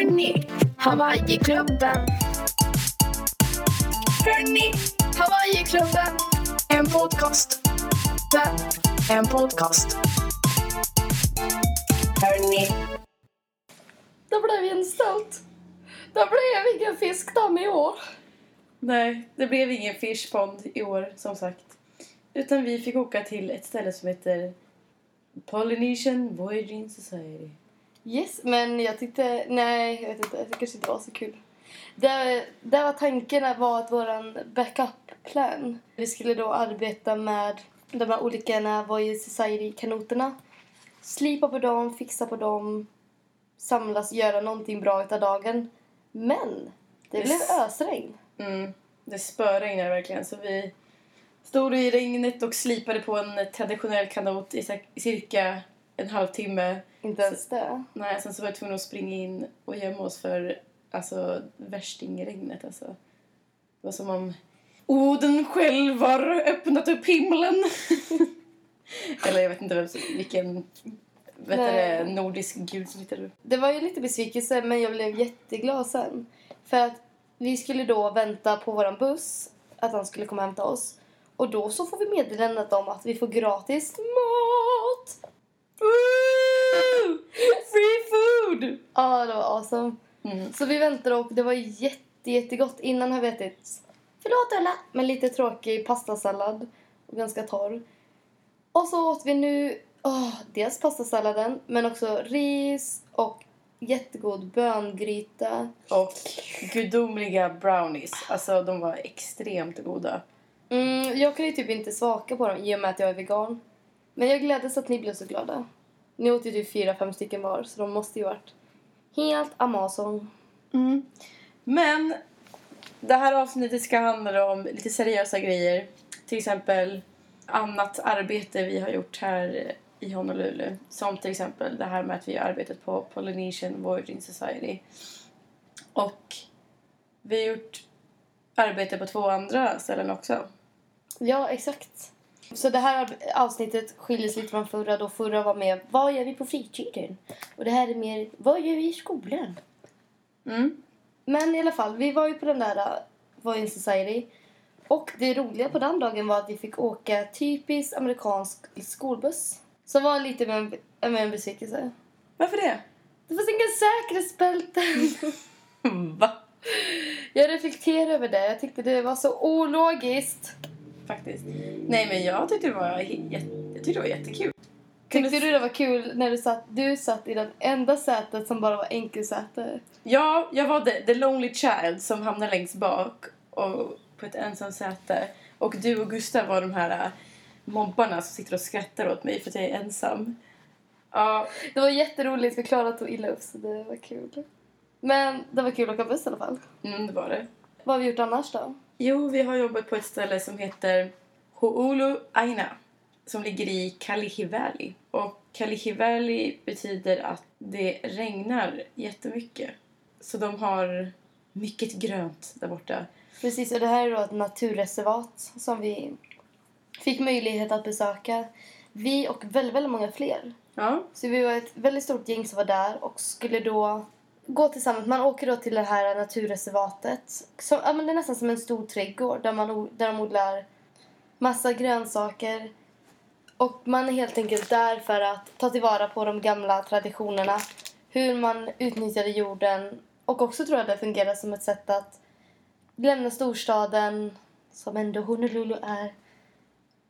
Hörni, Hawaiiklubben. Hörni, Hawaiiklubben. En podcast. En podcast. Hörni. Då blev vi inställt. Det blev ingen fiskdamm i år. Nej, det blev ingen fish pond i år som sagt. Utan vi fick åka till ett ställe som heter Polynesian Voyaging Society. Yes, men jag tyckte... Nej, jag vet inte. Det kanske inte var så kul. Det, det var tanken var att våran backup-plan. Vi skulle då arbeta med de här olika Voyage Society-kanoterna. Slipa på dem, fixa på dem, samlas, göra någonting bra utav dagen. Men det Yes. blev ösregn. Mm, det spöregnade verkligen så vi stod i regnet och slipade på en traditionell kanot i cirka en halvtimme. Inte ens det. Nej, sen så var jag tvungen att springa in och gömma oss för alltså, värstingregnet. Alltså. Det var som om Oden själv har öppnat upp himlen. Eller jag vet inte vem, vilken vet du, det, nordisk gud som hittade upp. Det var ju lite besvikelse men jag blev jätteglad sen. För att vi skulle då vänta på våran buss, att han skulle komma och hämta oss. Och då så får vi meddelandet om att vi får gratis mat! Woo! Free food! Ja, det var awesome. Mm. Så vi väntade och det var jätte, jättegott. Innan har vi ätit, förlåt alla, men lite tråkig pastasallad och ganska torr. Och så åt vi nu åh, dels pastasalladen men också ris och jättegod böngryta. Och gudomliga brownies. Alltså de var extremt goda. Mm, jag kan ju typ inte smaka på dem i och med att jag är vegan. Men jag gläddes att ni blev så glada. Ni åt ju typ fyra, fem stycken var så de måste ju varit helt Amazon. Mm. Men det här avsnittet ska handla om lite seriösa grejer. Till exempel annat arbete vi har gjort här i Honolulu. Som till exempel det här med att vi har arbetat på Polynesian Voyaging Society. Och vi har gjort arbete på två andra ställen också. Ja, exakt. Så det här avsnittet skiljer sig lite från förra då förra var med vad gör vi på fritiden? Och det här är mer vad gör vi i skolan? Mm. Men i alla fall, vi var ju på den där uh, Voyage Society. Och det roliga på den dagen var att vi fick åka typisk amerikansk skolbuss. Som var lite med en, med en besvikelse. Varför det? Det fanns inga säkerhetsbälten. Va? Jag reflekterar över det. Jag tyckte det var så ologiskt. Faktiskt. Nej men jag tyckte det var, jag tyckte det var jättekul. Tyckte du det var kul när du satt, du satt i den enda sätet som bara var enkelsäte? Ja, jag var the, the lonely child som hamnade längst bak och på ett ensamt säte. Och du och Gustav var de här äh, mobbarna som sitter och skrattar åt mig för att jag är ensam. Ja, Det var jätteroligt för Klara tog illa upp så det var kul. Men det var kul att åka buss i alla fall. mm, det var det. Vad har vi gjort annars då? Jo, vi har jobbat på ett ställe som heter Ho'olu Aina som ligger i Kalihi Valley. Och Kalihi Valley betyder att det regnar jättemycket. Så de har mycket grönt där borta. Precis, och det här är då ett naturreservat som vi fick möjlighet att besöka. Vi och väldigt, väldigt många fler. Ja, Så vi var ett väldigt stort gäng som var där och skulle då gå tillsammans. Man åker då till det här naturreservatet. Som, ja, men det är nästan som en stor trädgård där, man, där de odlar massa grönsaker. Och man är helt enkelt där för att ta tillvara på de gamla traditionerna. Hur man utnyttjade jorden. Och också tror jag det fungerar som ett sätt att lämna storstaden, som ändå Honolulu är,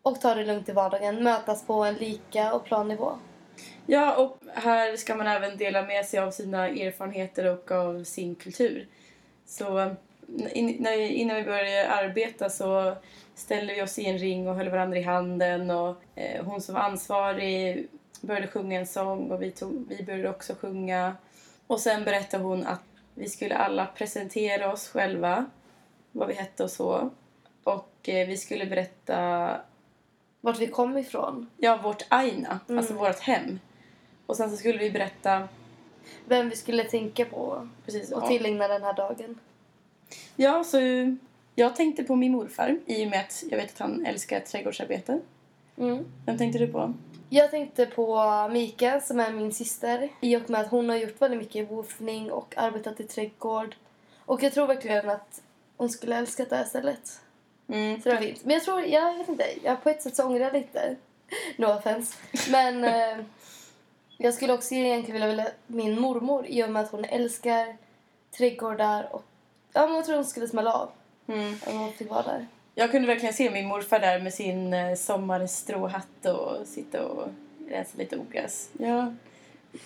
och ta det lugnt i vardagen. Mötas på en lika och plan nivå. Ja, och här ska man även dela med sig av sina erfarenheter och av sin kultur. Så vi, innan vi började arbeta så ställde vi oss i en ring och höll varandra i handen. Och, eh, hon som var ansvarig började sjunga en sång och vi, tog, vi började också sjunga. Och sen berättade hon att vi skulle alla presentera oss själva, vad vi hette och så. Och eh, vi skulle berätta Vart vi kom ifrån. ja, vårt aina, Mm. alltså vårt hem. Och sen så skulle vi berätta Vem vi skulle tänka på precis och ja. tillägna den här dagen. Ja, så jag tänkte på min morfar i och med att jag vet att han älskar trädgårdsarbete. Mm. Vem tänkte du på? Jag tänkte på Mika som är min syster i och med att hon har gjort väldigt mycket woofning och arbetat i trädgård. Och jag tror verkligen att hon skulle älska det här stället. Mm. Så det var fint. Men jag tror, jag vet inte, jag på ett sätt så ångrar jag lite. No offense. Men eh, jag skulle också egentligen vilja välja min mormor i och med att hon älskar trädgårdar och ja, men jag tror hon skulle smälla av Mm. om hon fick vara där. Jag kunde verkligen se min morfar där med sin eh, sommarstråhatt och sitta och rensa lite ogräs. Jag,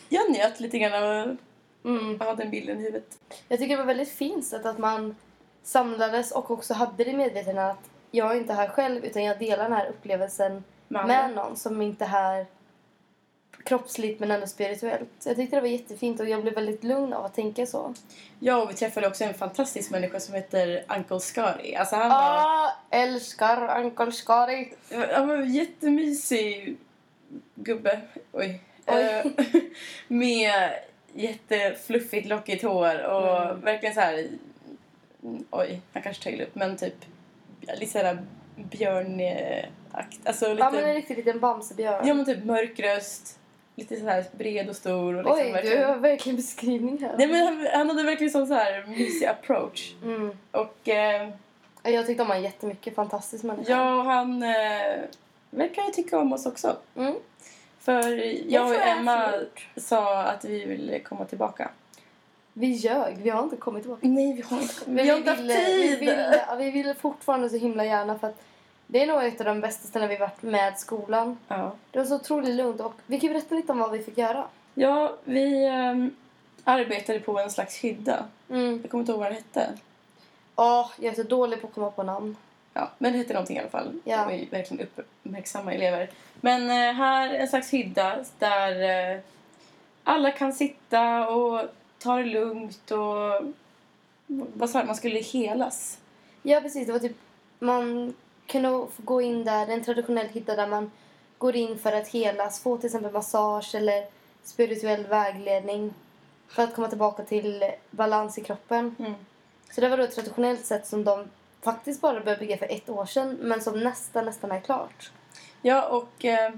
jag njöt lite grann av Mm. att ha den bilden i huvudet. Jag tycker det var väldigt fint sätt att man samlades och också hade det medvetna att jag är inte här själv utan jag delar den här upplevelsen Med med, någon som inte är här kroppsligt men ändå spirituellt. Jag tyckte det var jättefint och jag blev väldigt lugn av att tänka så. Ja, och vi träffade också en fantastisk människa som heter Uncle Scary. Alltså han var, Ah, älskar Uncle Scary. han var en jättemysig gubbe. Oj. Oj. Eh, med jättefluffigt lockigt hår och Mm. verkligen så här... Oj, han kanske tar upp, men typ lite såhär björnakt. Alltså lite... Ja men en riktig liten bamsebjörn. Ja men typ mörk röst, lite så här bred och stor. Och liksom Oj, verkligen... du har verkligen beskrivning här. Nej men han, han hade verkligen sån så här mysig approach. Mm. Och eh, Jag tyckte om honom jättemycket. Fantastisk människa. ja, han eh, verkar ju tycka om oss också. Mm. För jag och Emma sa att vi ville komma tillbaka. Vi ljög. Vi har inte kommit tillbaka. Nej, vi har inte, Men vi har inte haft tid! Vi ville, vi ville fortfarande så himla gärna för att det är nog ett av de bästa ställena vi varit med skolan. Ja. Det var så otroligt lugnt och vi kan berätta lite om vad vi fick göra. ja, vi eh, arbetade på en slags hydda. Mm. Jag kommer inte ihåg vad den hette. Åh, jag är så dålig på att komma på namn. Ja, men det hette någonting i alla fall. Ja. De var ju verkligen uppmärksamma elever. Men eh, här en slags hydda där eh, alla kan sitta och ta det lugnt och vad sa man skulle helas. Ja, precis. Det var typ, man få gå in där, en traditionell hydda där man går in för att helas, få till exempel massage eller spirituell vägledning för att komma tillbaka till balans i kroppen. Mm. Så det var då ett traditionellt sätt som de faktiskt bara började bygga för ett år sedan men som nästan, nästan är klart. Ja, och eh,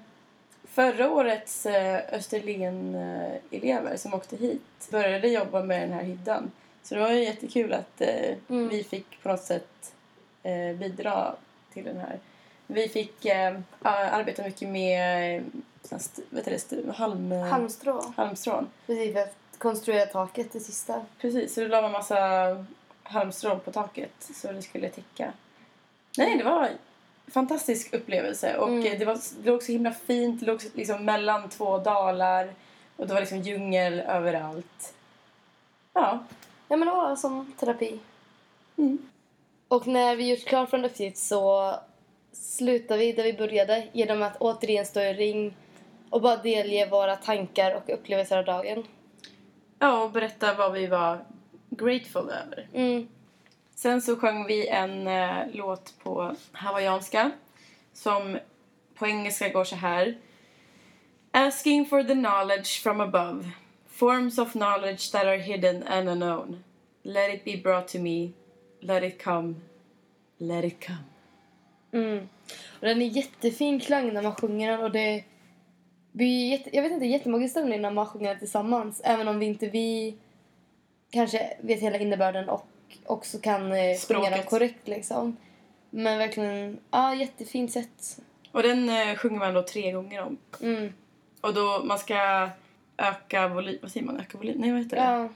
förra årets eh, Österlen-elever som åkte hit började jobba med den här hyddan. Så det var ju jättekul att eh, Mm. vi fick på något sätt bidra till den här. Vi fick eh, arbeta mycket med eh, vad heter det, halm, Halmstrå. halmstrån. Precis, för att konstruera taket, det sista. Precis, så då la man massa halmstrån på taket så det skulle täcka. Nej, det var en fantastisk upplevelse. Och Mm. eh, det, var, det låg så himla fint. Det låg liksom mellan två dalar. Och det var liksom djungel överallt. Ja. Ja, men det var som terapi. Mm. Och när vi gjort klart från uppgift så slutar vi där vi började genom att återigen stå i ring och bara delge våra tankar och upplevelser av dagen. Ja, och berätta vad vi var grateful över. Mm. Sen så sjöng vi en eh, låt på hawaiianska som på engelska går så här. Asking for the knowledge from above. Forms of knowledge that are hidden and unknown. Let it be brought to me. Let it come. Let it come. Mm. Och den är jättefin klang när man sjunger den och det blir jätte, jag vet inte, jättemånga stämning när man sjunger den tillsammans. Även om vi inte vi kanske vet hela innebörden och också kan eh, sjunga den korrekt liksom. Men verkligen, ja jättefint sätt. Och den eh, sjunger man då tre gånger om. Mm. Och då man ska öka volym... Vad säger man? Öka volym? Nej, vad heter det? Ja,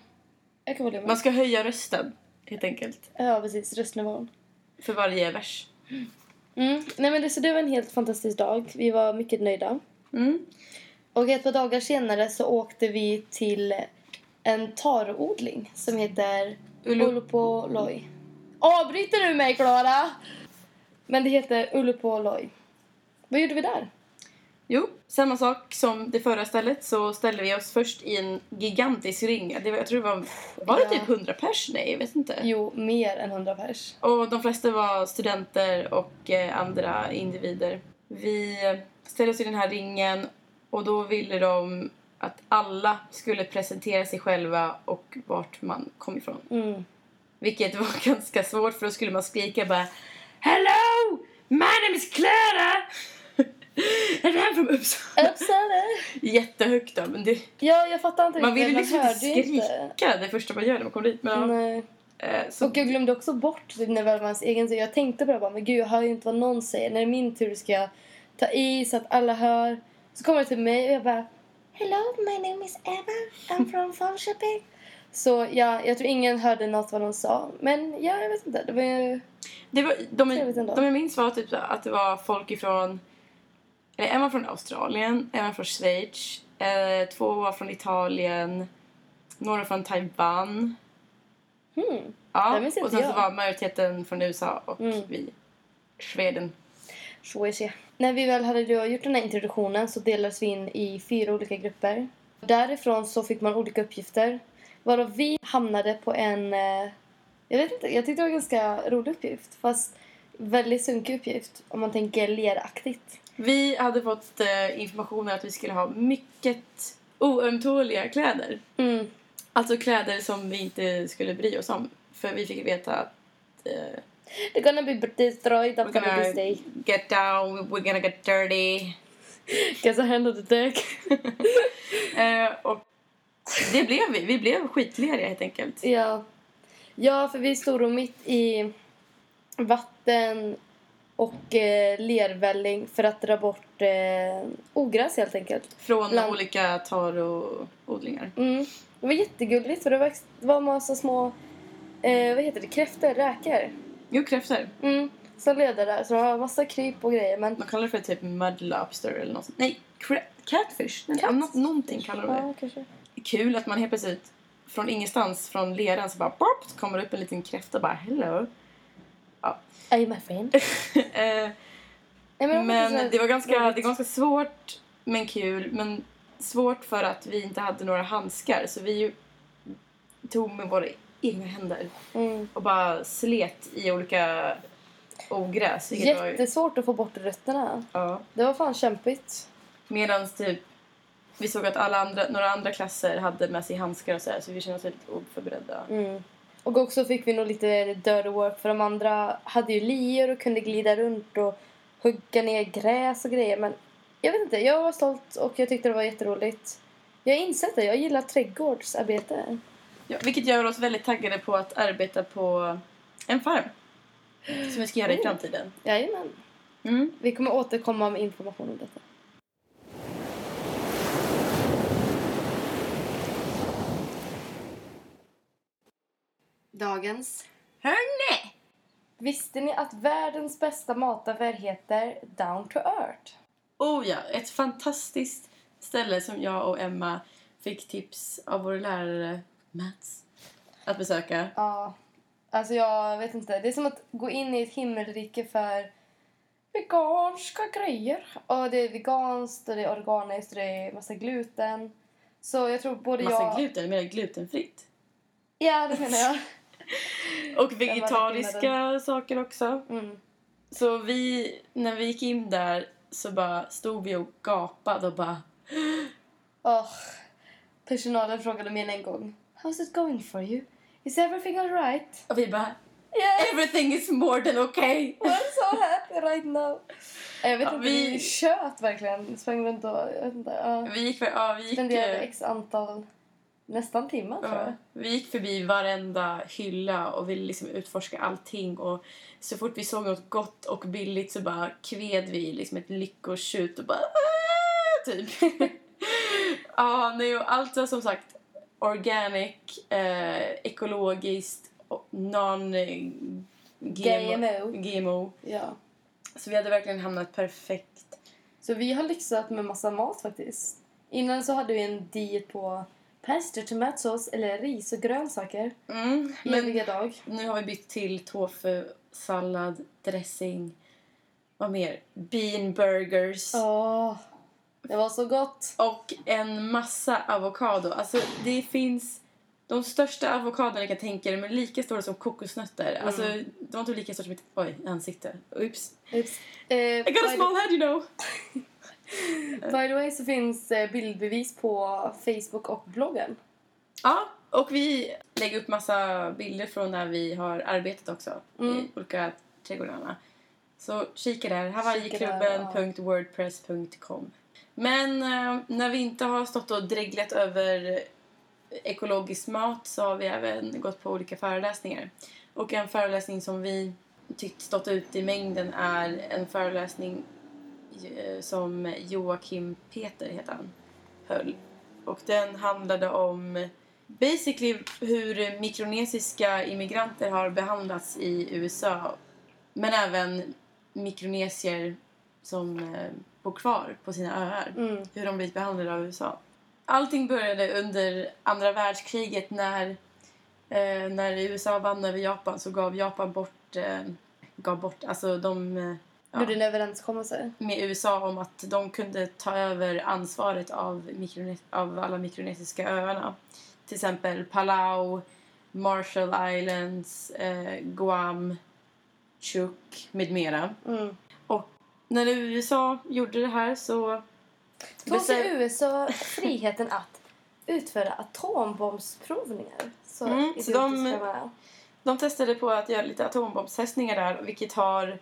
kan volymen. Man ska höja rösten, helt enkelt. Ja, precis. Röstnivån. För varje vers. Mm. Nej, men det, så det var en helt fantastisk dag. Vi var mycket nöjda. Mm. Och ett par dagar senare så åkte vi till en taroodling som heter Ulu- Ulupoloi. Avbryter du mig, Klara? Men det heter Ulupoloi. Vad gjorde vi där? Jo, samma sak som det förra stället så ställde vi oss först i en gigantisk ring. Det var, jag tror det var, var det typ 100 pers? Nej, jag vet inte. Jo, mer än 100 pers. Och de flesta var studenter och eh, andra individer. Vi eh, ställde oss i den här ringen och då ville de att alla skulle presentera sig själva och vart man kom ifrån. Mm. Vilket var ganska svårt för då skulle man skrika bara Hello! My name is Clara! Är du från Uppsala? Uppsala! Jättehögt då, men det, Ja, jag fattar inte man vill ju liksom inte skrika det första man gör när man kommer dit. Men, Nej. eh, så, Och jag glömde också bort typ, när det var ens egen tur. Jag tänkte på det bara, men gud jag hör ju inte vad någon säger. När det är min tur ska jag ta i så att alla hör. Så kommer det till mig och jag bara Hello, my name is Eva. I'm from Falköping. Så ja, jag tror ingen hörde något vad de sa. Men ja, jag vet inte. Det var ju... det var, de, ändå. de jag minns var typ här att det var folk ifrån... Eller en var från Australien, en var från Schweiz, eh, två var från Italien, några från Taiwan. Hmm. Ja, och sen så var majoriteten från USA och Mm. vi Sweden. Det. När vi väl hade gjort den här introduktionen så delades vi in i fyra olika grupper. Därifrån så fick man olika uppgifter. Varav vi hamnade på en... eh, Jag vet inte, jag tyckte det var en ganska rolig uppgift. Fast väldigt sunkig uppgift om man tänker leraktigt. Vi hade fått eh, informationen att vi skulle ha mycket oömtåliga kläder. Mm. Alltså kläder som vi inte skulle bry oss om. För vi fick veta att eh, They're gonna be destroyed after this day. get down, we're gonna get dirty. Guess I handled the deck. Eh, och det blev vi. Vi blev skitleriga helt enkelt. ja. ja, för vi stod mitt i vatten och eh, lervälling för att dra bort eh, ogräs helt enkelt. Från Bland- olika taro-odlingar. Mm. Det var jättegulligt för det var, det var massa små, eh, vad heter det, kräftor, räkor. Jo, kräftor. Mm. Som levde där. Så det var massa kryp och grejer. Men Man kallar det för typ mud lobster eller något sånt. Nej, catfish. Nej, Cat- annat, någonting kallar de det. ja, kanske. Kul att man helt plötsligt från ingenstans, från leran så bara så kommer det upp en liten kräfta och bara hello. Are you my friend? Eh, Nej, men, men så det var ganska, roligt. det var ganska svårt men kul. Men svårt för att vi inte hade några handskar så vi tog med våra egna händer Mm. och bara slet i olika ogräs. var Jättesvårt att få bort rötterna. Ja. Det var fan kämpigt. Medan typ vi såg att alla andra, några andra klasser hade med sig handskar och så här, så vi kände oss väldigt oförberedda. Mm. Och också fick vi nog lite dirty work för de andra hade ju lior och kunde glida runt och hugga ner gräs och grejer. Men jag vet inte, jag var stolt och jag tyckte det var jätteroligt. Jag har insett det, jag gillar trädgårdsarbete. Ja, vilket gör oss väldigt taggade på att arbeta på en farm. Som vi ska göra i framtiden. Jajamän. Mm. Vi kommer återkomma med information om detta. Dagens. Hörni! Visste ni att världens bästa mataffär heter Down to Earth? Oh ja, ett fantastiskt ställe som jag och Emma fick tips av vår lärare Mats att besöka. Ja, alltså jag vet inte. Det är som att gå in i ett himmelrike för veganska grejer. Och det är veganskt och det är organiskt och det är massa gluten. Så jag tror både Massa jag... gluten, mer glutenfritt. Ja, det menar jag. Och vegetariska saker också. Mm. Så vi, när vi gick in där så bara stod vi och gapade och bara Åh. Personalen frågade mig en gång. How's it going for you? Is everything alright? och vi bara Yes, Everything is more than okay. I'm so happy right now. Jag vet Ja, inte, vi- vi tjöt verkligen. Sprang runt och, jag vet inte. Ja. Vi gick, för, ja, vi gick, Spenderade eh, x antal, nästan tror ja, jag. vi gick förbi varenda hylla och ville liksom utforska allting. Och så fort vi såg något gott och billigt så bara kved vi liksom ett lyckotjut och bara "Ah!" typ. ja, nej, och allt var som sagt organic, eh, ekologiskt non eh, GMO. GMO. Ja. Så vi hade verkligen hamnat perfekt. Så vi har lyxat med massa mat faktiskt. Innan så hade vi en diet på pasta, tomatsås eller ris och grönsaker. Mm, Eviga dag. nu har vi bytt till tofu, sallad, dressing. Vad mer? Bean burgers. Åh, det var så gott. Och en massa avokado. Alltså det finns de största avokadorna jag kan tänka er, men lika stora som kokosnötter. Alltså de var inte lika stora som mitt oj, ansikte. Oops. Oops. Eh, I got a small head you know. by the way så finns eh, bildbevis på Facebook och bloggen. Ja, och vi lägger upp massa bilder från när vi har arbetat också Mm. i olika trädgårdarna. Så kika där, hawaiiklubben.wordpress.com. Men eh, när vi inte har stått och dreglat över ekologisk mat så har vi även gått på olika föreläsningar. Och en föreläsning som vi tyckt stått ut i mängden är en föreläsning som Joakim Peter heter han, höll. Och den handlade om basically hur mikronesiska immigranter har behandlats i USA. Men även mikronesier som eh, bor kvar på sina öar. Mm. Hur de blivit behandlade av USA. Allting började under andra världskriget när, eh, när USA vann över Japan så gav Japan bort, eh, gav bort, alltså de eh, ja, Gjorde en överenskommelse. med USA om att de kunde ta över ansvaret av, Mikrone- av alla mikronesiska öarna. Till exempel Palau, Marshall Islands, eh, Guam, Chuuk med mera. Mm. När USA gjorde det här så... Tog sig USA friheten att utföra atombombsprovningar? Så, Mm, så de-. De testade på att göra lite atombombstestningar där vilket har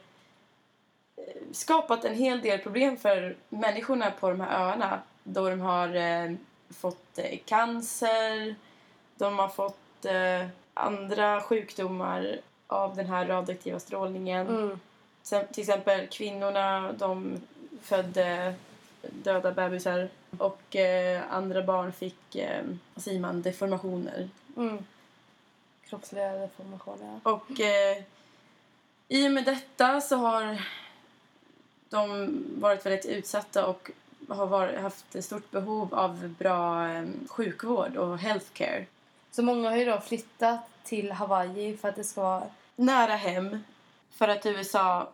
skapat en hel del problem för människorna på de här öarna då de har eh, fått eh, cancer, de har fått eh, andra sjukdomar av den här radioaktiva strålningen. Mm. Sen, till exempel kvinnorna, de födde döda bebisar och eh, andra barn fick, eh, vad säger man, deformationer. Mm. Kroppsliga deformationer. ja. Och eh, i och med detta så har de varit väldigt utsatta och har varit, haft stort behov av bra eh, sjukvård och healthcare. Så många har ju då flyttat till Hawaii för att det ska vara... Nära hem för att USA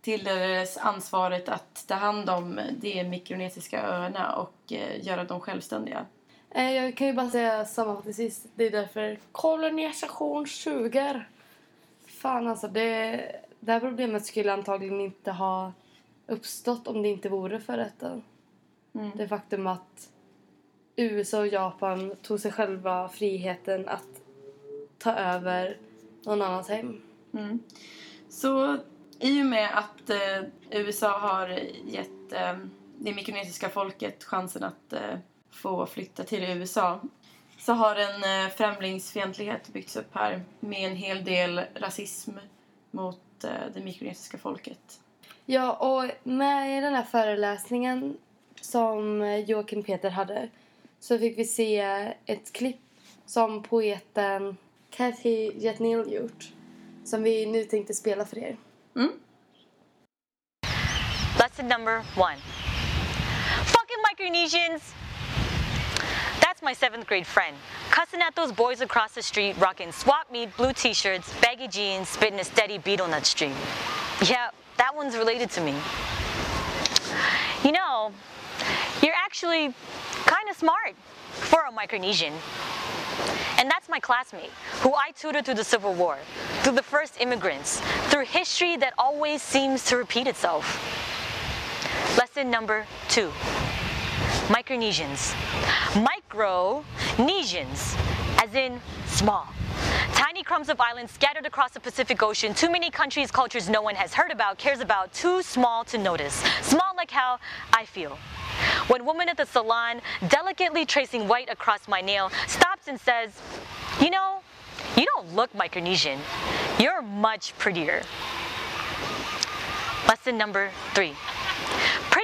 tilldelades ansvaret att ta hand om de mikronesiska öarna och eh, göra dem självständiga. Eh, Jag kan ju bara säga sammanfattningsvis, det är därför kolonisation suger. Fan alltså, det, det här problemet skulle antagligen inte ha uppstått om det inte vore för detta. Mm. Det faktum att USA och Japan tog sig själva friheten att ta över någon annans hem. Mm. Så i och med att eh, USA har gett eh, det mikronesiska folket chansen att eh, få flytta till USA så har en eh, främlingsfientlighet byggts upp här med en hel del rasism mot eh, det mikronesiska folket. Ja, och med i den här föreläsningen som Joakim Peter hade så fick vi se ett klipp som poeten Cathy Jetnil gjort. Som vi nu tänkte spela för er. Mm. Lesson number one. Fucking Micronesians! That's my seventh grade friend. Cussing at those boys across the street, rocking swap meet, blue t shirts, baggy jeans, spitting a steady beat on that stream. Yeah, that one's related to me. You know, you're actually kind of smart for a Micronesian. And that's my classmate, who I tutored through the Civil War, through the first immigrants, through history that always seems to repeat itself. Lesson number two Micronesians. Micronesians, as in small. Tiny crumbs of islands scattered across the Pacific Ocean. Too many countries, cultures no one has heard about, cares about, too small to notice. Small like how I feel. When woman at the salon, delicately tracing white across my nail, stops and says, You know, you don't look Micronesian. You're much prettier. Lesson number three.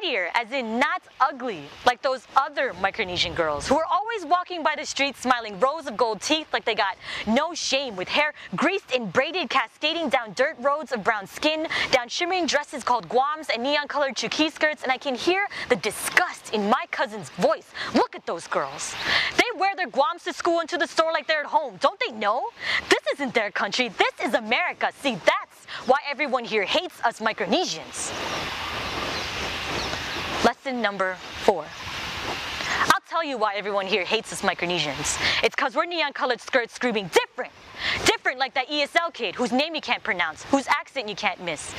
Prettier, as in not ugly, like those other Micronesian girls who are always walking by the streets smiling rows of gold teeth like they got no shame, with hair greased and braided, cascading down dirt roads of brown skin, down shimmering dresses called guams and neon colored chuki skirts, and I can hear the disgust in my cousin's voice. Look at those girls. They wear their guams to school and to the store like they're at home. Don't they know? This isn't their country, this is America. See, that's why everyone here hates us Micronesians. Lesson number four. I'll tell you why everyone here hates us Micronesians. It's because we're neon colored skirts screaming different. Different like that ESL kid whose name you can't pronounce, whose accent you can't miss.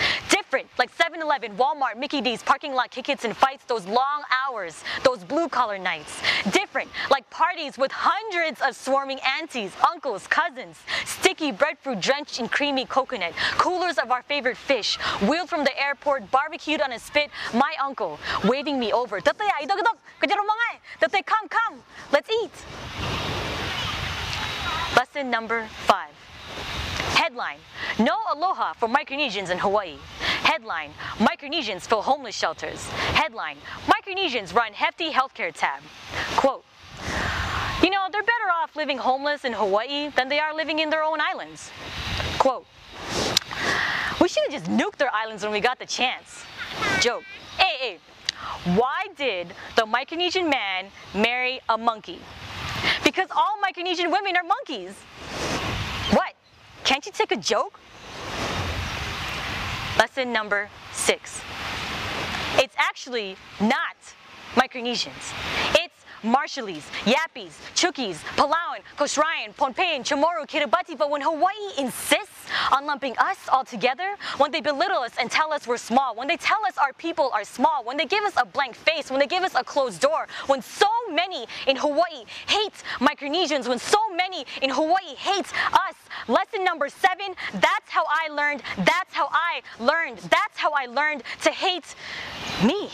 Different like 7 Eleven, Walmart, Mickey D's, parking lot kickets and fights, those long hours, those blue collar nights. Different, like parties with hundreds of swarming aunties, uncles, cousins, sticky breadfruit drenched in creamy coconut, coolers of our favorite fish, wheeled from the airport, barbecued on a spit, my uncle waving me over. Mga eh. Come, come, let's eat. Lesson number five. Headline No aloha for Micronesians in Hawaii. Headline Micronesians fill homeless shelters. Headline Micronesians run hefty healthcare tab. Quote You know, they're better off living homeless in Hawaii than they are living in their own islands. Quote We should have just nuked their islands when we got the chance. Joke. Hey, hey. Why did the Micronesian man marry a monkey? Because all Micronesian women are monkeys. What? Can't you take a joke? Lesson number six. It's actually not Micronesians. Marshallese, Yappies, Chukis, Palauan, Kosrayan, Pohnpeian, Chamorro, Kiribati, but when Hawaii insists on lumping us all together, when they belittle us and tell us we're small, when they tell us our people are small, when they give us a blank face, when they give us a closed door, when so many in Hawaii hate Micronesians, when so many in Hawaii hate us, lesson number seven, that's how I learned, that's how I learned, that's how I learned to hate me.